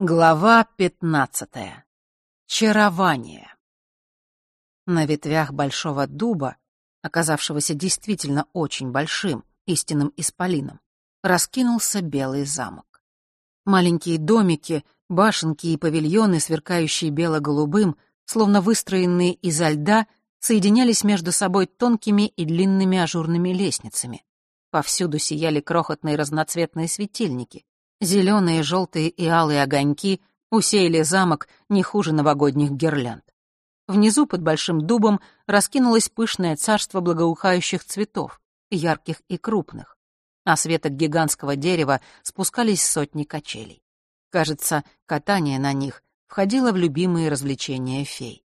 Глава пятнадцатая. Чарование. На ветвях большого дуба, оказавшегося действительно очень большим, истинным исполином, раскинулся белый замок. Маленькие домики, башенки и павильоны, сверкающие бело-голубым, словно выстроенные изо льда, соединялись между собой тонкими и длинными ажурными лестницами. Повсюду сияли крохотные разноцветные светильники, Зеленые, желтые и алые огоньки усеяли замок не хуже новогодних гирлянд. Внизу под большим дубом раскинулось пышное царство благоухающих цветов, ярких и крупных. А с веток гигантского дерева спускались сотни качелей. Кажется, катание на них входило в любимые развлечения фей.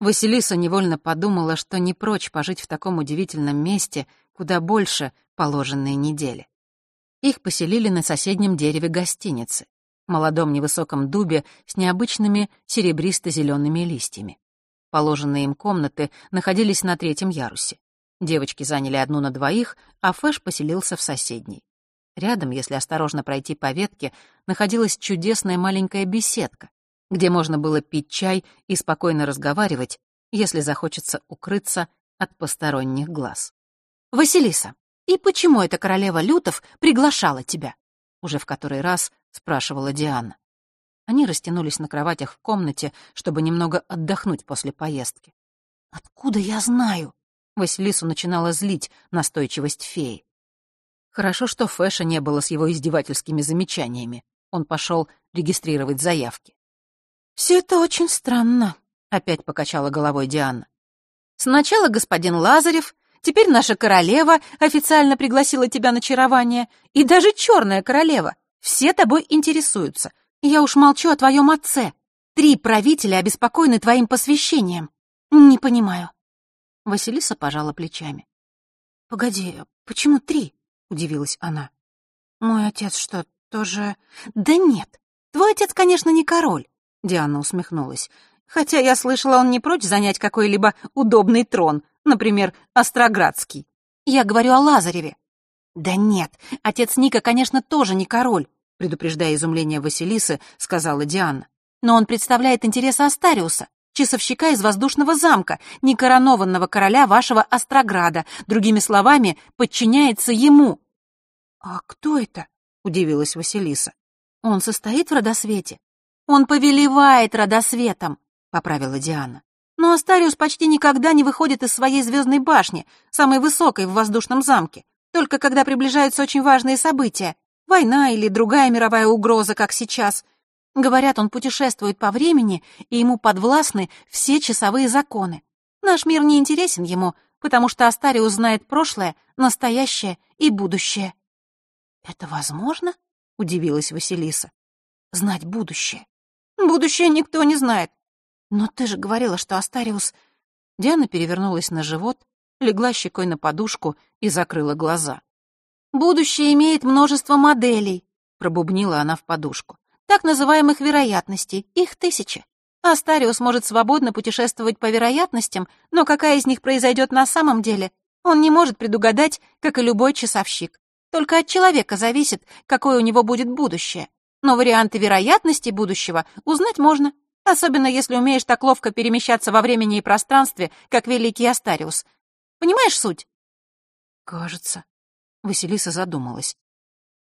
Василиса невольно подумала, что не прочь пожить в таком удивительном месте куда больше положенной недели. Их поселили на соседнем дереве гостиницы, молодом невысоком дубе с необычными серебристо-зелеными листьями. Положенные им комнаты находились на третьем ярусе. Девочки заняли одну на двоих, а Фэш поселился в соседней. Рядом, если осторожно пройти по ветке, находилась чудесная маленькая беседка, где можно было пить чай и спокойно разговаривать, если захочется укрыться от посторонних глаз. «Василиса, «И почему эта королева лютов приглашала тебя?» Уже в который раз спрашивала Диана. Они растянулись на кроватях в комнате, чтобы немного отдохнуть после поездки. «Откуда я знаю?» Василису начинала злить настойчивость феи. Хорошо, что Фэша не было с его издевательскими замечаниями. Он пошел регистрировать заявки. «Все это очень странно», — опять покачала головой Диана. «Сначала господин Лазарев, Теперь наша королева официально пригласила тебя на чарование. И даже черная королева. Все тобой интересуются. Я уж молчу о твоем отце. Три правителя обеспокоены твоим посвящением. Не понимаю. Василиса пожала плечами. «Погоди, почему три?» — удивилась она. «Мой отец что, тоже...» «Да нет, твой отец, конечно, не король», — Диана усмехнулась. «Хотя я слышала, он не прочь занять какой-либо удобный трон, например, Остроградский. Я говорю о Лазареве. Да нет, отец Ника, конечно, тоже не король, предупреждая изумление Василисы, сказала Диана. Но он представляет интересы Астариуса, часовщика из воздушного замка, некоронованного короля вашего Острограда, другими словами, подчиняется ему. «А кто это?» — удивилась Василиса. «Он состоит в родосвете?» «Он повелевает родосветом», — поправила Диана. Но Астариус почти никогда не выходит из своей звездной башни, самой высокой в воздушном замке, только когда приближаются очень важные события, война или другая мировая угроза, как сейчас. Говорят, он путешествует по времени, и ему подвластны все часовые законы. Наш мир не интересен ему, потому что Астариус знает прошлое, настоящее и будущее. «Это возможно?» — удивилась Василиса. «Знать будущее. Будущее никто не знает. «Но ты же говорила, что Астариус...» Диана перевернулась на живот, легла щекой на подушку и закрыла глаза. «Будущее имеет множество моделей», — пробубнила она в подушку. «Так называемых вероятностей. Их тысячи. Астариус может свободно путешествовать по вероятностям, но какая из них произойдет на самом деле, он не может предугадать, как и любой часовщик. Только от человека зависит, какое у него будет будущее. Но варианты вероятности будущего узнать можно. Особенно если умеешь так ловко перемещаться во времени и пространстве, как великий Астариус. Понимаешь суть? Кажется. Василиса задумалась.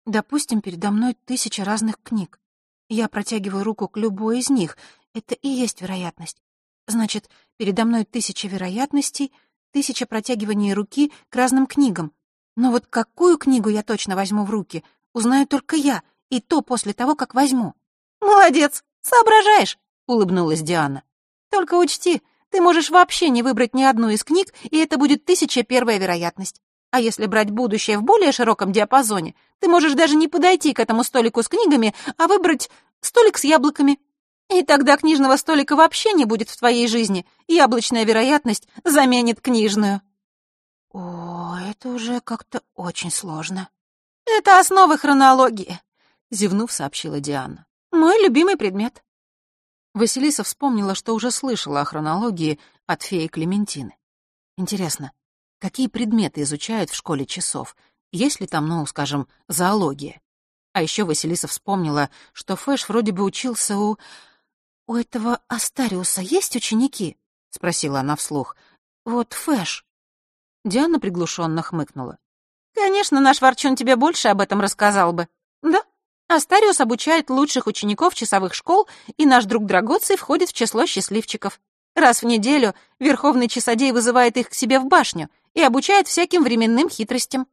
Допустим, передо мной тысяча разных книг. Я протягиваю руку к любой из них. Это и есть вероятность. Значит, передо мной тысяча вероятностей, тысяча протягиваний руки к разным книгам. Но вот какую книгу я точно возьму в руки, узнаю только я, и то после того, как возьму. Молодец, соображаешь улыбнулась Диана. «Только учти, ты можешь вообще не выбрать ни одну из книг, и это будет тысяча первая вероятность. А если брать будущее в более широком диапазоне, ты можешь даже не подойти к этому столику с книгами, а выбрать столик с яблоками. И тогда книжного столика вообще не будет в твоей жизни. Яблочная вероятность заменит книжную». «О, это уже как-то очень сложно». «Это основы хронологии», — зевнув, сообщила Диана. «Мой любимый предмет». Василиса вспомнила, что уже слышала о хронологии от феи Клементины. Интересно, какие предметы изучают в школе часов? Есть ли там, ну, скажем, зоология? А еще Василиса вспомнила, что Фэш вроде бы учился у... «У этого Астариуса есть ученики?» — спросила она вслух. «Вот Фэш». Диана приглушенно хмыкнула. «Конечно, наш Ворчун тебе больше об этом рассказал бы. Да, Астариус обучает лучших учеников часовых школ, и наш друг Драгоций входит в число счастливчиков. Раз в неделю Верховный Часодей вызывает их к себе в башню и обучает всяким временным хитростям.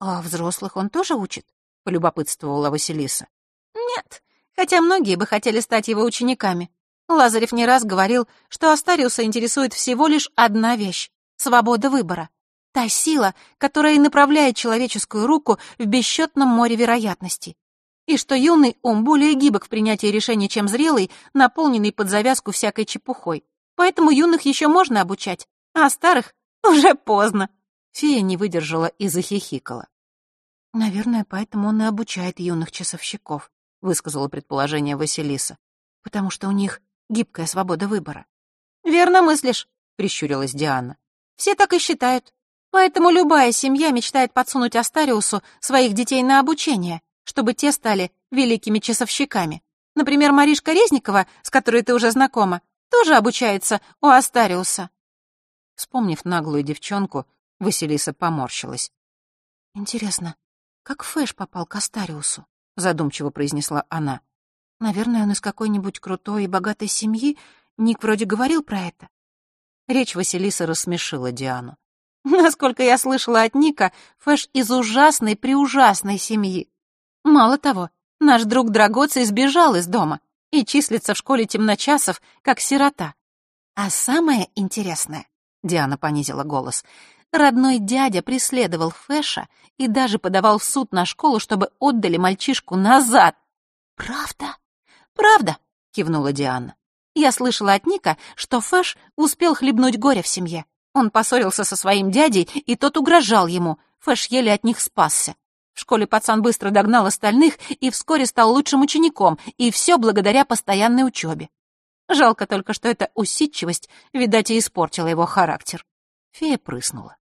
А взрослых он тоже учит? — полюбопытствовала Василиса. «Нет, хотя многие бы хотели стать его учениками. Лазарев не раз говорил, что Астариуса интересует всего лишь одна вещь — свобода выбора. Та сила, которая и направляет человеческую руку в бесчетном море вероятностей. И что юный ум более гибок в принятии решений, чем зрелый, наполненный под завязку всякой чепухой. Поэтому юных еще можно обучать, а старых уже поздно. Фея не выдержала и захихикала. «Наверное, поэтому он и обучает юных часовщиков», — высказала предположение Василиса, «потому что у них гибкая свобода выбора». «Верно мыслишь», — прищурилась Диана. «Все так и считают. Поэтому любая семья мечтает подсунуть Астариусу своих детей на обучение, чтобы те стали великими часовщиками. Например, Маришка Резникова, с которой ты уже знакома, тоже обучается у Астариуса». Вспомнив наглую девчонку, Василиса поморщилась. «Интересно, «Как Фэш попал к Астариусу?» — задумчиво произнесла она. «Наверное, он из какой-нибудь крутой и богатой семьи. Ник вроде говорил про это». Речь Василиса рассмешила Диану. «Насколько я слышала от Ника, Фэш из ужасной-преужасной семьи. Мало того, наш друг Драгоций сбежал из дома и числится в школе темночасов, как сирота. А самое интересное, — Диана понизила голос, Родной дядя преследовал Фэша и даже подавал в суд на школу, чтобы отдали мальчишку назад. «Правда?» «Правда», — кивнула Диана. «Я слышала от Ника, что Фэш успел хлебнуть горе в семье. Он поссорился со своим дядей, и тот угрожал ему. Фэш еле от них спасся. В школе пацан быстро догнал остальных и вскоре стал лучшим учеником, и все благодаря постоянной учебе. Жалко только, что эта усидчивость, видать, и испортила его характер. Фея прыснула.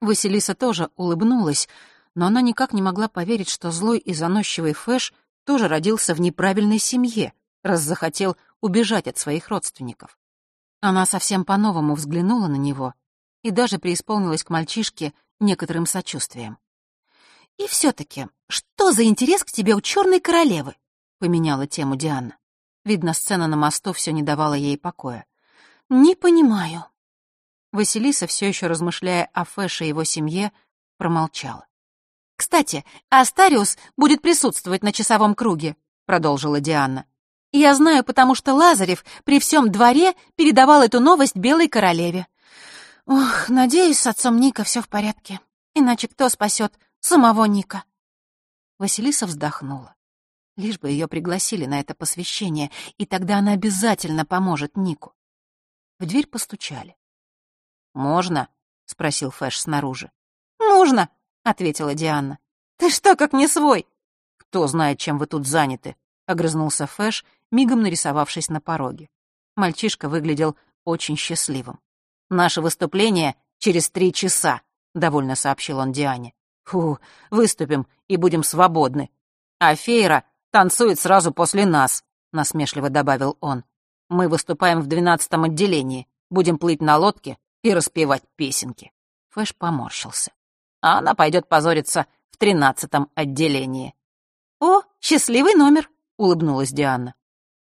Василиса тоже улыбнулась, но она никак не могла поверить, что злой и заносчивый Фэш тоже родился в неправильной семье, раз захотел убежать от своих родственников. Она совсем по-новому взглянула на него и даже преисполнилась к мальчишке некоторым сочувствием. «И все-таки, что за интерес к тебе у черной королевы?» — поменяла тему Диана. Видно, сцена на мосту все не давала ей покоя. «Не понимаю», Василиса, все еще размышляя о Фэше и его семье, промолчала. «Кстати, Астариус будет присутствовать на часовом круге», — продолжила Диана. «Я знаю, потому что Лазарев при всем дворе передавал эту новость Белой Королеве. Ох, надеюсь, с отцом Ника все в порядке. Иначе кто спасет самого Ника?» Василиса вздохнула. Лишь бы ее пригласили на это посвящение, и тогда она обязательно поможет Нику. В дверь постучали. «Можно?» — спросил Фэш снаружи. «Нужно», — ответила Диана. «Ты что, как не свой?» «Кто знает, чем вы тут заняты?» — огрызнулся Фэш, мигом нарисовавшись на пороге. Мальчишка выглядел очень счастливым. «Наше выступление через три часа», — довольно сообщил он Диане. «Фу, выступим и будем свободны. А Фейра танцует сразу после нас», — насмешливо добавил он. «Мы выступаем в двенадцатом отделении, будем плыть на лодке и распевать песенки. Фэш поморщился. А она пойдет позориться в тринадцатом отделении. «О, счастливый номер!» — улыбнулась Диана.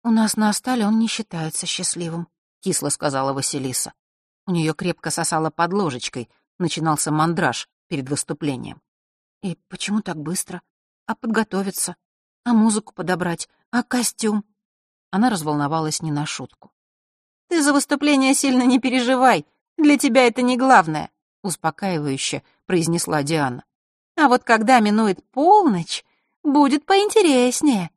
«У нас на Астале он не считается счастливым», — кисло сказала Василиса. У нее крепко сосало под ложечкой, начинался мандраж перед выступлением. «И почему так быстро? А подготовиться? А музыку подобрать? А костюм?» Она разволновалась не на шутку. «Ты за выступление сильно не переживай. Для тебя это не главное», — успокаивающе произнесла Диана. «А вот когда минует полночь, будет поинтереснее.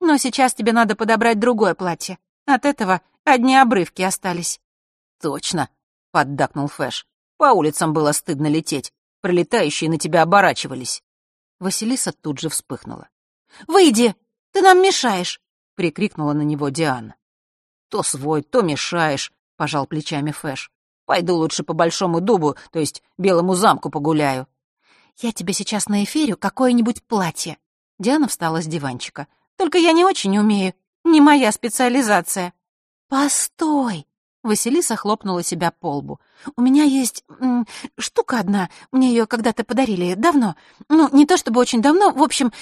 Но сейчас тебе надо подобрать другое платье. От этого одни обрывки остались». «Точно», — поддакнул Фэш. «По улицам было стыдно лететь. Пролетающие на тебя оборачивались». Василиса тут же вспыхнула. «Выйди! Ты нам мешаешь!» — прикрикнула на него Диана. «То свой, то мешаешь», — пожал плечами Фэш. Пойду лучше по Большому дубу, то есть Белому замку погуляю. Я тебе сейчас на эфире какое-нибудь платье. Диана встала с диванчика. «Только я не очень умею. Не моя специализация». «Постой!» Василиса хлопнула себя по лбу. «У меня есть штука одна. Мне ее когда-то подарили. Давно. Ну, не то чтобы очень давно. В общем,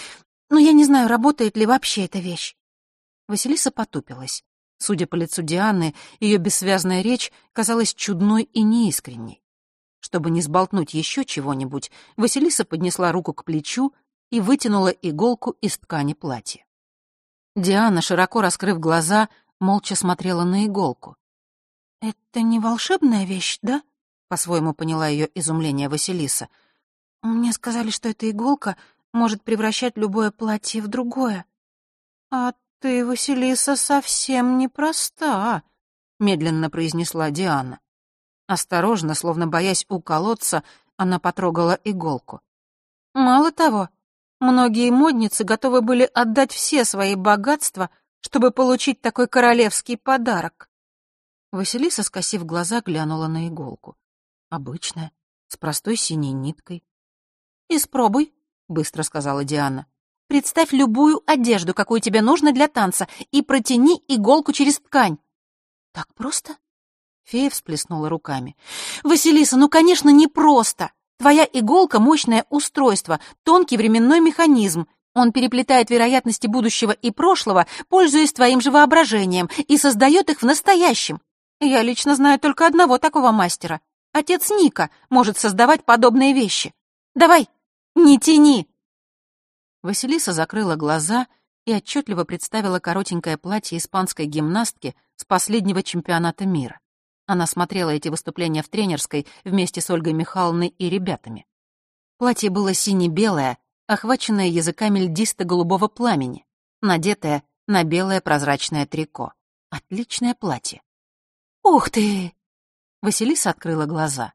ну, я не знаю, работает ли вообще эта вещь». Василиса потупилась. Судя по лицу Дианы, ее бессвязная речь казалась чудной и неискренней. Чтобы не сболтнуть еще чего-нибудь, Василиса поднесла руку к плечу и вытянула иголку из ткани платья. Диана, широко раскрыв глаза, молча смотрела на иголку. «Это не волшебная вещь, да?» — по-своему поняла ее изумление Василиса. «Мне сказали, что эта иголка может превращать любое платье в другое. А ты, Василиса, совсем непроста», — медленно произнесла Диана. Осторожно, словно боясь уколоться, она потрогала иголку. Мало того, многие модницы готовы были отдать все свои богатства, чтобы получить такой королевский подарок. Василиса, скосив глаза, глянула на иголку. Обычная, с простой синей ниткой. «Испробуй», — быстро сказала Диана. «Представь любую одежду, какую тебе нужно для танца, и протяни иголку через ткань». «Так просто?» Фея всплеснула руками. «Василиса, ну, конечно, не просто. Твоя иголка — мощное устройство, тонкий временной механизм. Он переплетает вероятности будущего и прошлого, пользуясь твоим же воображением, и создает их в настоящем. Я лично знаю только одного такого мастера. Отец Ника может создавать подобные вещи. Давай, не тяни!» Василиса закрыла глаза и отчетливо представила коротенькое платье испанской гимнастки с последнего чемпионата мира. Она смотрела эти выступления в тренерской вместе с Ольгой Михайловной и ребятами. Платье было сине-белое, охваченное языками льдисто-голубого пламени, надетое на белое прозрачное трико. Отличное платье. «Ух ты!» Василиса открыла глаза.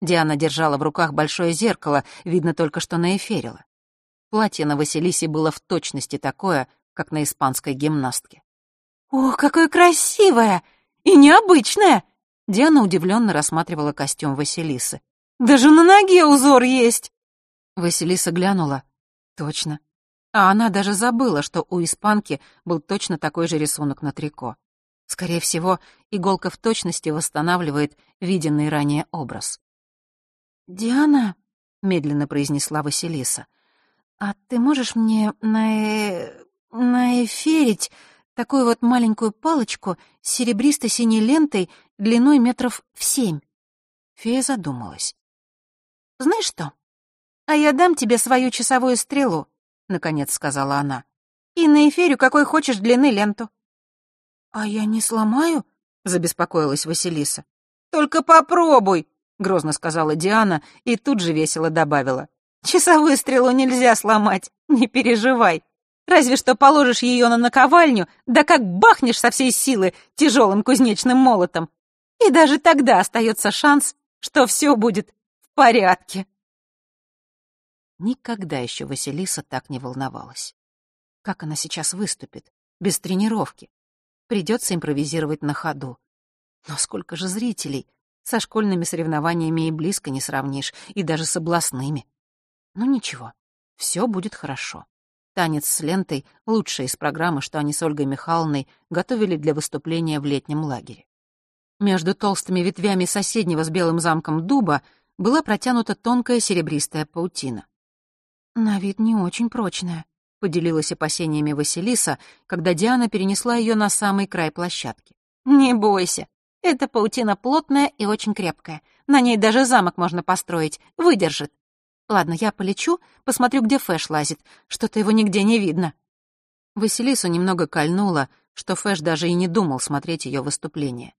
Диана держала в руках большое зеркало, видно только, что наэферила. Платье на Василисе было в точности такое, как на испанской гимнастке. «Ох, какое красивое! И необычное!» Диана удивленно рассматривала костюм Василисы. «Даже на ноге узор есть!» Василиса глянула. «Точно. А она даже забыла, что у испанки был точно такой же рисунок на трико. Скорее всего, иголка в точности восстанавливает виденный ранее образ. «Диана», — медленно произнесла Василиса, «а ты можешь мне на... наэферить такую вот маленькую палочку с серебристо-синей лентой длиной метров в семь?» Фея задумалась. «Знаешь что? А я дам тебе свою часовую стрелу», — наконец сказала она. «И наэферю какой хочешь длины ленту. «А я не сломаю?» — забеспокоилась Василиса. «Только попробуй!» — грозно сказала Диана и тут же весело добавила. «Часовую стрелу нельзя сломать, не переживай. Разве что положишь ее на наковальню, да как бахнешь со всей силы тяжелым кузнечным молотом. И даже тогда остается шанс, что все будет в порядке». Никогда еще Василиса так не волновалась. Как она сейчас выступит, без тренировки? Придется импровизировать на ходу. Но сколько же зрителей! Со школьными соревнованиями и близко не сравнишь, и даже с областными. Ну ничего, все будет хорошо. Танец с лентой — лучшая из программы, что они с Ольгой Михайловной готовили для выступления в летнем лагере. Между толстыми ветвями соседнего с белым замком дуба была протянута тонкая серебристая паутина. На вид не очень прочная, поделилась опасениями Василиса, когда Диана перенесла ее на самый край площадки. «Не бойся, эта паутина плотная и очень крепкая. На ней даже замок можно построить, выдержит. Ладно, я полечу, посмотрю, где Фэш лазит. Что-то его нигде не видно». Василису немного кольнуло, что Фэш даже и не думал смотреть ее выступление.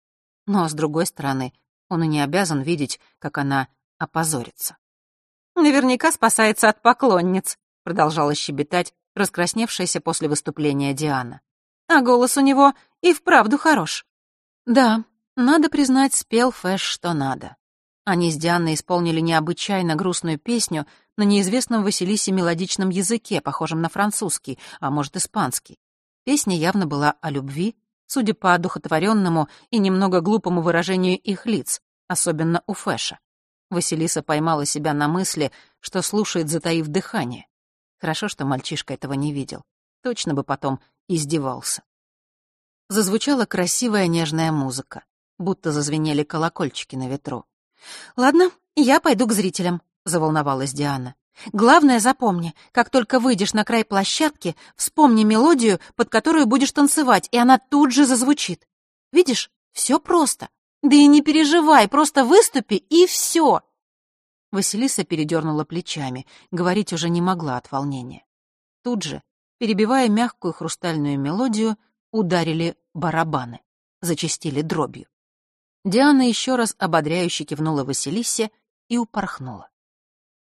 Но, с другой стороны, он и не обязан видеть, как она опозорится. «Наверняка спасается от поклонниц», — продолжала щебетать раскрасневшаяся после выступления Диана. А голос у него и вправду хорош. Да, надо признать, спел Фэш что надо. Они с Дианой исполнили необычайно грустную песню на неизвестном Василисе мелодичном языке, похожем на французский, а может, испанский. Песня явно была о любви, судя по одухотворенному и немного глупому выражению их лиц, особенно у Фэша. Василиса поймала себя на мысли, что слушает, затаив дыхание. Хорошо, что мальчишка этого не видел. Точно бы потом издевался. Зазвучала красивая нежная музыка, будто зазвенели колокольчики на ветру. «Ладно, я пойду к зрителям», — заволновалась Диана. «Главное запомни, как только выйдешь на край площадки, вспомни мелодию, под которую будешь танцевать, и она тут же зазвучит. Видишь, все просто. Да и не переживай, просто выступи, и все. Василиса передернула плечами, говорить уже не могла от волнения. Тут же, перебивая мягкую хрустальную мелодию, ударили барабаны, зачастили дробью. Диана еще раз ободряюще кивнула Василисе и упорхнула.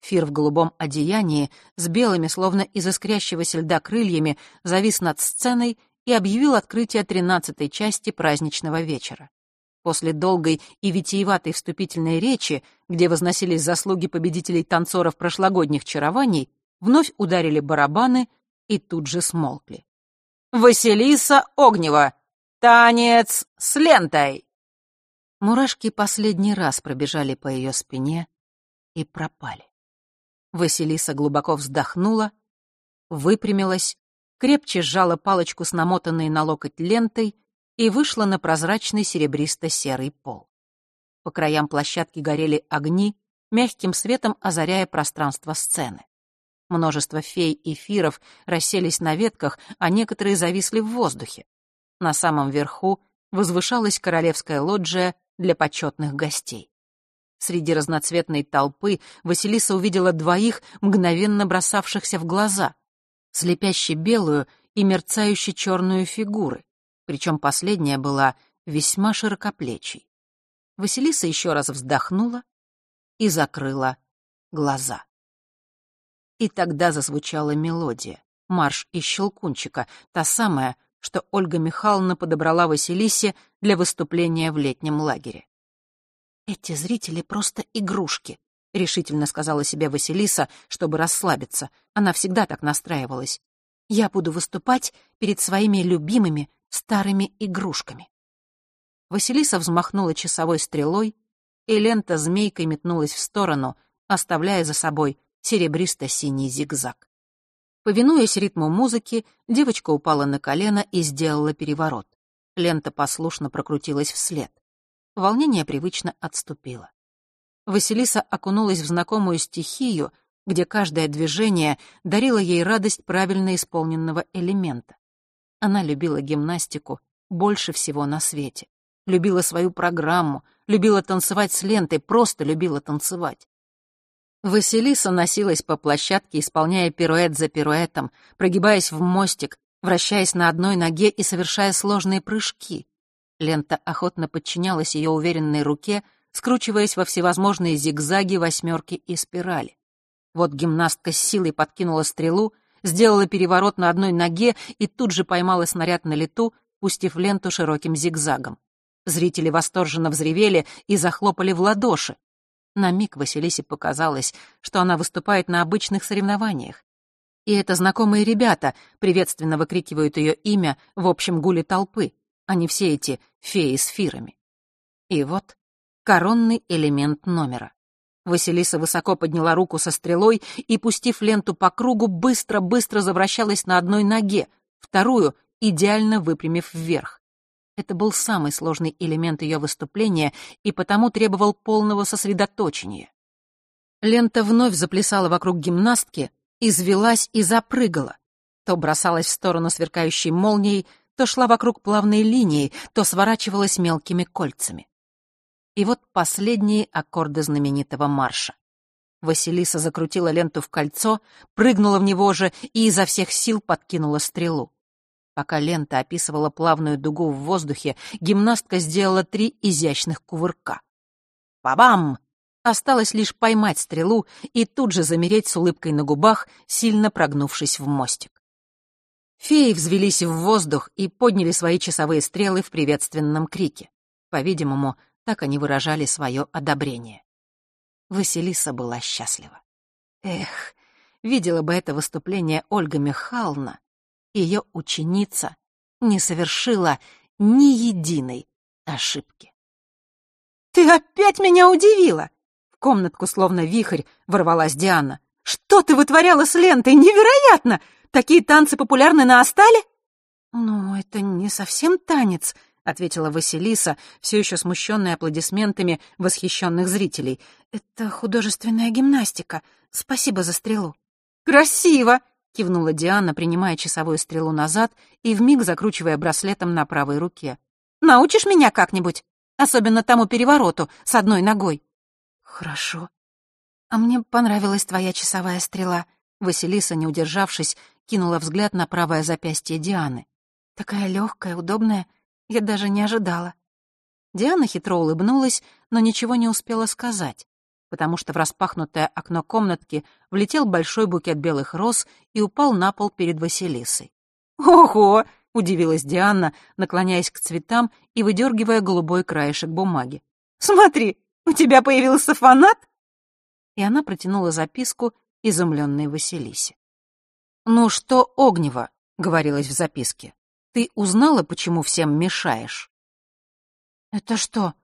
Фир в голубом одеянии с белыми, словно из искрящегося льда крыльями, завис над сценой и объявил открытие тринадцатой части праздничного вечера. После долгой и витиеватой вступительной речи, где возносились заслуги победителей танцоров прошлогодних чарований, вновь ударили барабаны и тут же смолкли. «Василиса Огнева! Танец с лентой!» Мурашки последний раз пробежали по ее спине и пропали. Василиса глубоко вздохнула, выпрямилась, крепче сжала палочку с намотанной на локоть лентой и вышла на прозрачный серебристо-серый пол. По краям площадки горели огни, мягким светом озаряя пространство сцены. Множество фей и фиров расселись на ветках, а некоторые зависли в воздухе. На самом верху возвышалась королевская лоджия для почетных гостей. Среди разноцветной толпы Василиса увидела двоих, мгновенно бросавшихся в глаза, слепяще белую и мерцающе черную фигуры причем последняя была весьма широкоплечей. Василиса еще раз вздохнула и закрыла глаза. И тогда зазвучала мелодия, марш из Щелкунчика, та самая, что Ольга Михайловна подобрала Василисе для выступления в летнем лагере. «Эти зрители просто игрушки», — решительно сказала себе Василиса, чтобы расслабиться. Она всегда так настраивалась. «Я буду выступать перед своими любимыми, старыми игрушками. Василиса взмахнула часовой стрелой, и лента змейкой метнулась в сторону, оставляя за собой серебристо-синий зигзаг. Повинуясь ритму музыки, девочка упала на колено и сделала переворот. Лента послушно прокрутилась вслед. Волнение привычно отступило. Василиса окунулась в знакомую стихию, где каждое движение дарило ей радость правильно исполненного элемента. Она любила гимнастику больше всего на свете. Любила свою программу, любила танцевать с лентой, просто любила танцевать. Василиса носилась по площадке, исполняя пируэт за пируэтом, прогибаясь в мостик, вращаясь на одной ноге и совершая сложные прыжки. Лента охотно подчинялась ее уверенной руке, скручиваясь во всевозможные зигзаги, восьмерки и спирали. Вот гимнастка с силой подкинула стрелу, сделала переворот на одной ноге и тут же поймала снаряд на лету, пустив ленту широким зигзагом. Зрители восторженно взревели и захлопали в ладоши. На миг Василисе показалось, что она выступает на обычных соревнованиях. И это знакомые ребята приветственно выкрикивают ее имя в общем гуле толпы, а не все эти феи с фирами. И вот коронный элемент номера. Василиса высоко подняла руку со стрелой и, пустив ленту по кругу, быстро-быстро завращалась на одной ноге, вторую идеально выпрямив вверх. Это был самый сложный элемент ее выступления и потому требовал полного сосредоточения. Лента вновь заплясала вокруг гимнастки, извелась и запрыгала. То бросалась в сторону сверкающей молнией, то шла вокруг плавной линии, то сворачивалась мелкими кольцами. И вот последние аккорды знаменитого марша. Василиса закрутила ленту в кольцо, прыгнула в него же и изо всех сил подкинула стрелу. Пока лента описывала плавную дугу в воздухе, гимнастка сделала три изящных кувырка. Бабам! Осталось лишь поймать стрелу и тут же замереть с улыбкой на губах, сильно прогнувшись в мостик. Феи взвелись в воздух и подняли свои часовые стрелы в приветственном крике. По-видимому, так они выражали свое одобрение. Василиса была счастлива. Эх, видела бы это выступление Ольга Михайловна, ее ученица не совершила ни единой ошибки. «Ты опять меня удивила!» В комнатку, словно вихрь, ворвалась Диана. Что ты вытворяла с лентой? Невероятно! Такие танцы популярны на Астале?» «Ну, это не совсем танец», — ответила Василиса, все еще смущенная аплодисментами восхищенных зрителей. «Это художественная гимнастика. Спасибо за стрелу». «Красиво!» — кивнула Диана, принимая часовую стрелу назад и вмиг закручивая браслетом на правой руке. «Научишь меня как-нибудь? Особенно тому перевороту с одной ногой». «Хорошо. А мне понравилась твоя часовая стрела». Василиса, не удержавшись, кинула взгляд на правое запястье Дианы. «Такая легкая, удобная. Я даже не ожидала». Диана хитро улыбнулась, но ничего не успела сказать потому что в распахнутое окно комнатки влетел большой букет белых роз и упал на пол перед Василисой. «Ого!» — удивилась Диана, наклоняясь к цветам и выдергивая голубой краешек бумаги. «Смотри, у тебя появился фанат?» И она протянула записку изумленной Василисе. «Ну что, Огнева?» — говорилось в записке. «Ты узнала, почему всем мешаешь?» «Это что,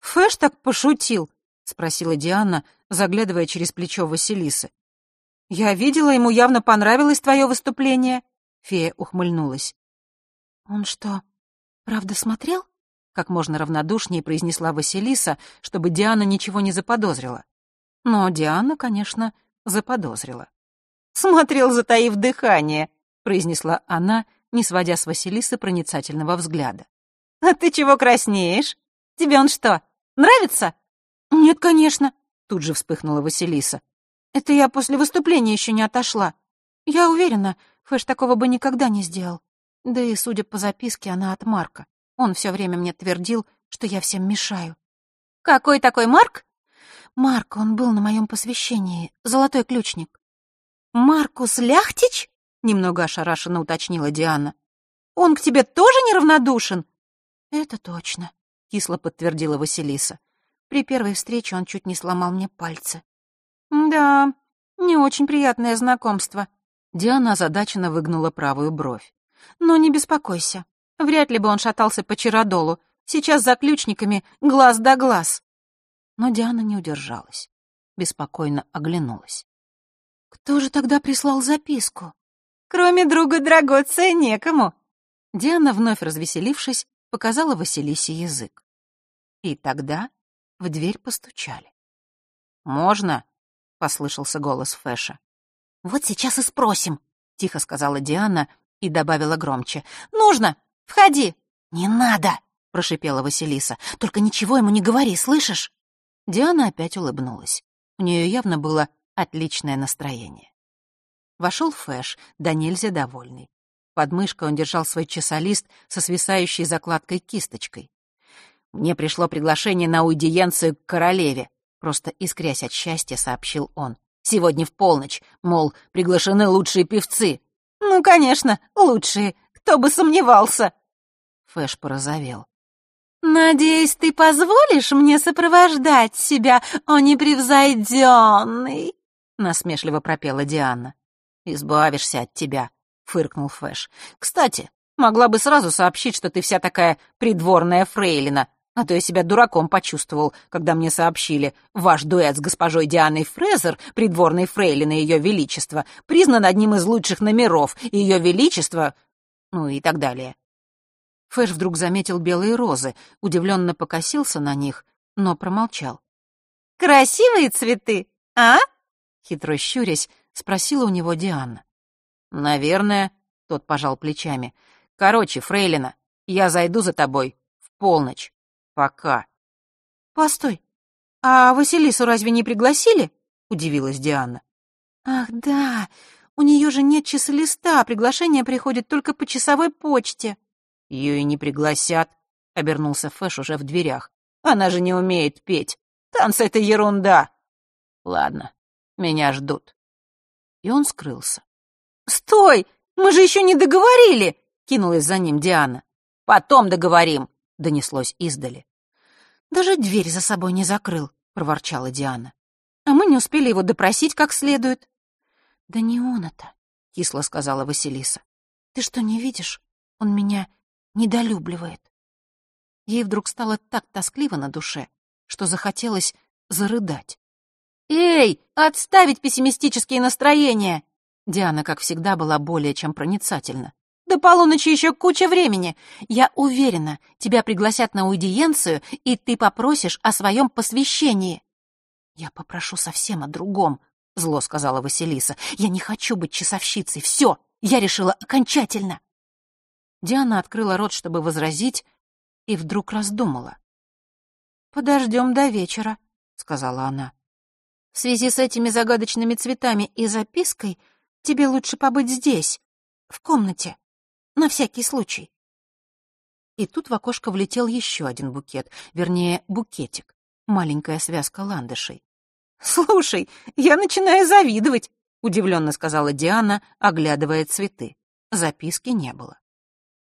Фэш так пошутил?» — спросила Диана, заглядывая через плечо Василисы. «Я видела, ему явно понравилось твое выступление», — фея ухмыльнулась. «Он что, правда смотрел?» — как можно равнодушнее произнесла Василиса, чтобы Диана ничего не заподозрила. Но Диана, конечно, заподозрила. «Смотрел, затаив дыхание», — произнесла она, не сводя с Василисы проницательного взгляда. «А ты чего краснеешь? Тебе он что, нравится?» «Нет, конечно», — тут же вспыхнула Василиса. «Это я после выступления еще не отошла. Я уверена, Фэш такого бы никогда не сделал. Да и, судя по записке, она от Марка. Он все время мне твердил, что я всем мешаю». «Какой такой Марк?» «Марк, он был на моем посвящении, золотой ключник». «Маркус Ляхтич?» — немного ошарашенно уточнила Диана. «Он к тебе тоже неравнодушен?» «Это точно», — кисло подтвердила Василиса. При первой встрече он чуть не сломал мне пальцы. «Да, не очень приятное знакомство». Диана озадаченно выгнула правую бровь. «Но не беспокойся. Вряд ли бы он шатался по Чародолу. Сейчас за ключниками глаз да глаз». Но Диана не удержалась. Беспокойно оглянулась. «Кто же тогда прислал записку?» «Кроме друга Драгоция некому». Диана, вновь развеселившись, показала Василисе язык. И тогда в дверь постучали. «Можно?» — послышался голос Фэша. «Вот сейчас и спросим», — тихо сказала Диана и добавила громче. «Нужно! Входи!» «Не надо!» — прошипела Василиса. «Только ничего ему не говори, слышишь?» Диана опять улыбнулась. У нее явно было отличное настроение. Вошел Фэш, да нельзя довольный. Под мышкой он держал свой часолист со свисающей закладкой кисточкой. Мне пришло приглашение на аудиенцию к королеве. Просто искрясь от счастья, сообщил он. Сегодня в полночь, мол, приглашены лучшие певцы. Ну, конечно, лучшие. Кто бы сомневался. Фэш порозовел. «Надеюсь, ты позволишь мне сопровождать себя, о непревзойденный?» Насмешливо пропела Диана. «Избавишься от тебя», — фыркнул Фэш. «Кстати, могла бы сразу сообщить, что ты вся такая придворная фрейлина, а то я себя дураком почувствовал, когда мне сообщили, ваш дуэт с госпожой Дианой Фрезер, придворной фрейлиной Ее Величества, признан одним из лучших номеров, Ее Величество... ну и так далее. Фэш вдруг заметил белые розы, удивленно покосился на них, но промолчал. «Красивые цветы, а?» Хитро щурясь, спросила у него Диана. «Наверное», — тот пожал плечами. «Короче, Фрейлина, я зайду за тобой в полночь». Пока. Постой, а Василису разве не пригласили? Удивилась Диана. Ах, да, у нее же нет часолиста, а приглашение приходит только по часовой почте. Ее и не пригласят, обернулся Фэш уже в дверях. Она же не умеет петь. Танцы — это ерунда. Ладно, меня ждут. И он скрылся. «Стой! Мы же еще не договорили!» — кинулась за ним Диана. «Потом договорим!» — донеслось издали. «Даже дверь за собой не закрыл», — проворчала Диана. «А мы не успели его допросить как следует». «Да не он это», — кисло сказала Василиса. «Ты что, не видишь? Он меня недолюбливает». Ей вдруг стало так тоскливо на душе, что захотелось зарыдать. «Эй, отставить пессимистические настроения!» Диана, как всегда, была более чем проницательна. «До полуночи еще куча времени. Я уверена, тебя пригласят на аудиенцию, и ты попросишь о своем посвящении». «Я попрошу совсем о другом», — зло сказала Василиса. «Я не хочу быть часовщицей. Все, я решила окончательно». Диана открыла рот, чтобы возразить, и вдруг раздумала. «Подождем до вечера», — сказала она. «В связи с этими загадочными цветами и запиской тебе лучше побыть здесь, в комнате, на всякий случай». И тут в окошко влетел еще один букет, вернее, букетик, маленькая связка ландышей. «Слушай, я начинаю завидовать», — удивленно сказала Диана, оглядывая цветы. Записки не было.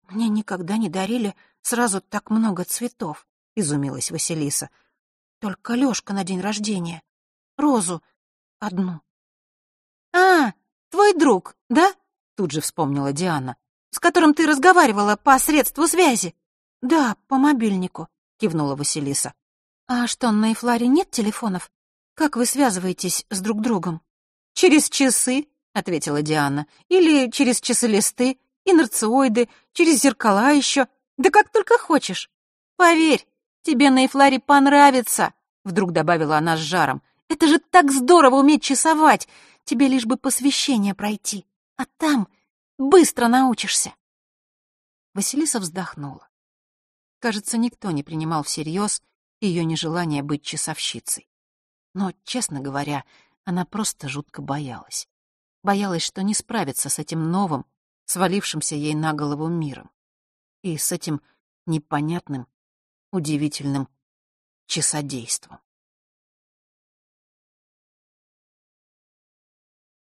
«Мне никогда не дарили сразу так много цветов», — изумилась Василиса. «Только Лёшка на день рождения. Розу одну». «А, твой друг, да?» — тут же вспомнила Диана. «С которым ты разговаривала по средству связи?» «Да, по мобильнику», — кивнула Василиса. «А что, на Эфларе нет телефонов? Как вы связываетесь с друг другом?» «Через часы», — ответила Диана. «Или через часы-листы, инерциоиды, через зеркала еще. Да как только хочешь. Поверь, тебе на Эфларе понравится», — вдруг добавила она с жаром. «Это же так здорово уметь часовать. Тебе лишь бы посвящение пройти. А там быстро научишься». Василиса вздохнула. Кажется, никто не принимал всерьез ее нежелание быть часовщицей. Но, честно говоря, она просто жутко боялась. Боялась, что не справится с этим новым, свалившимся ей на голову миром. И с этим непонятным, удивительным часодейством.